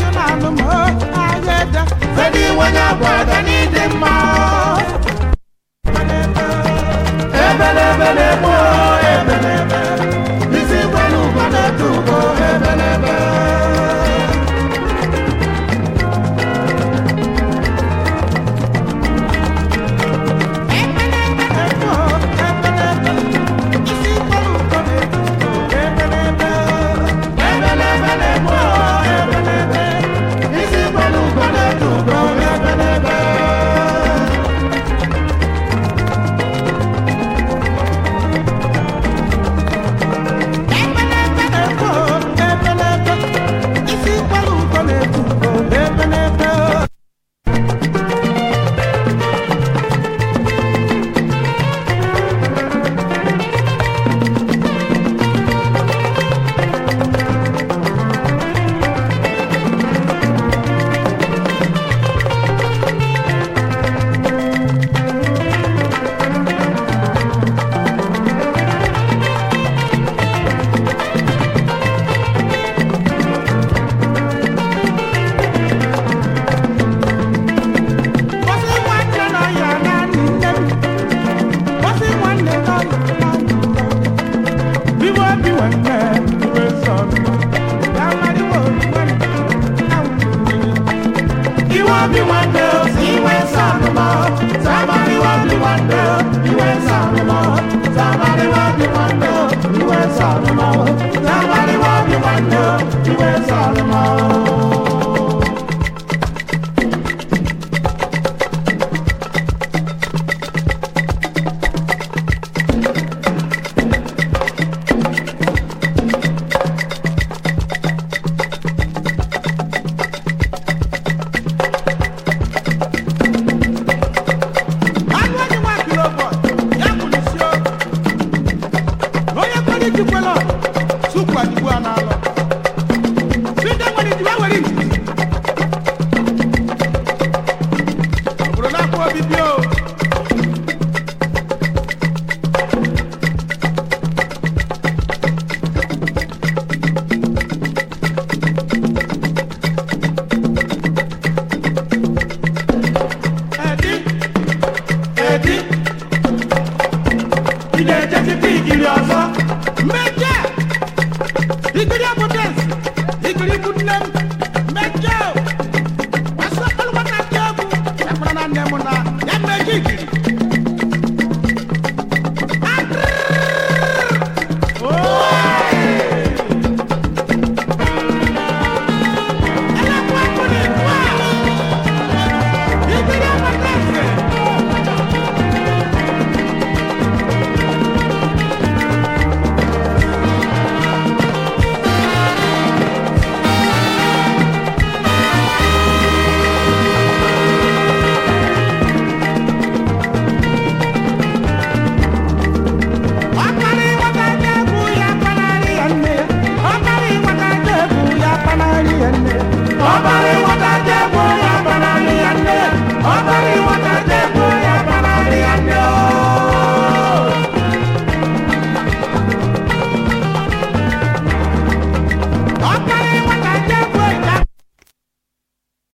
I am ayeda fedi I bwadani níbí o. ilé ẹjẹ ti bí ìgiri ọsán méjì ìgbìyànjú.